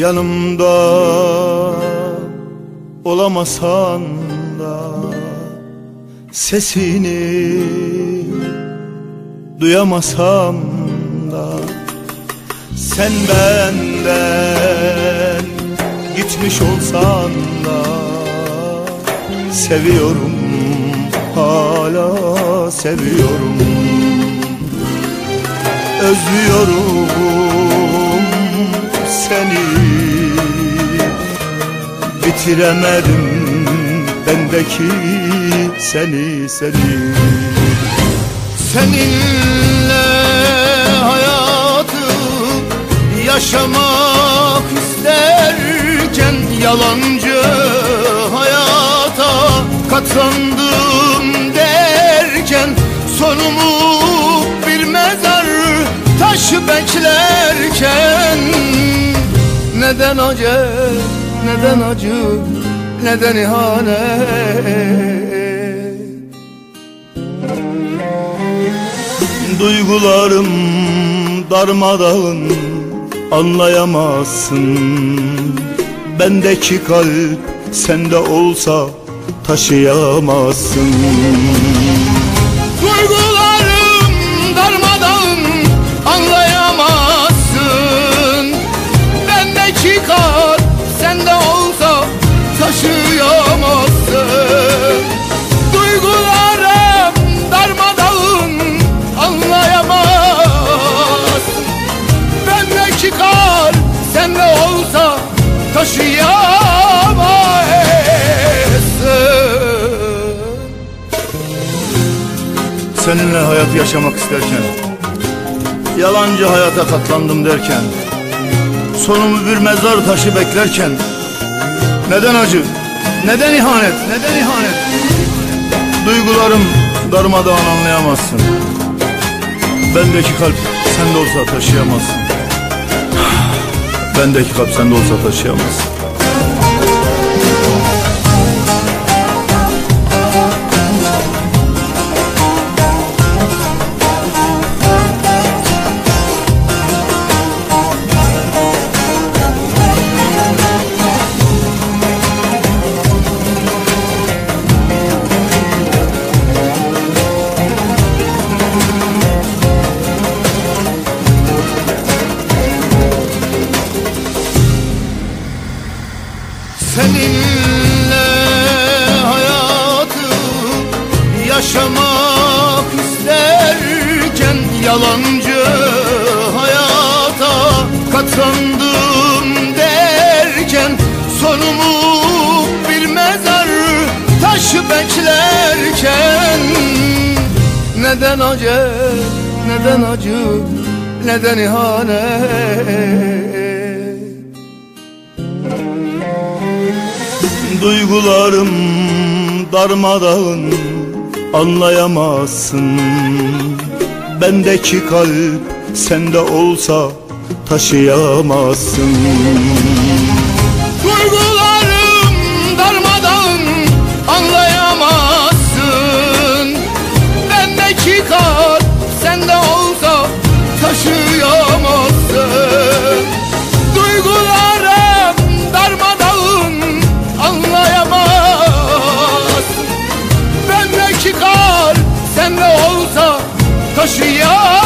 Yanımda olamasan da Sesini duyamasam da Sen benden gitmiş olsan da Seviyorum hala seviyorum. Özlüyorum Bitiremedim bendeki seni seni. Seninle hayatı yaşamak isterken Yalancı hayata katlandım derken Sonumu bir mezar taşı beklerken Neden acı, neden acı, neden ihanet Duygularım darmadağın anlayamazsın. Bendeki kalp sende olsa taşıyamazsın. Duygularım Seninle hayat yaşamak isterken Yalancı hayata katlandım derken Sonumu bir mezar taşı beklerken Neden acı? Neden ihanet? Neden ihanet? Duygularım darmadağın anlayamazsın Bendeki kalp sende olsa taşıyamazsın Bendeki kalp sende olsa taşıyamazsın Seninle hayatı yaşamak isterken Yalancı hayata katlandım derken Sonumu bir mezar taşı beklerken. Neden acı, neden acı, neden ihanet Duygularım darmadağın anlayamazsın. Bendeki kalp sende olsa taşıyamazsın 不需要。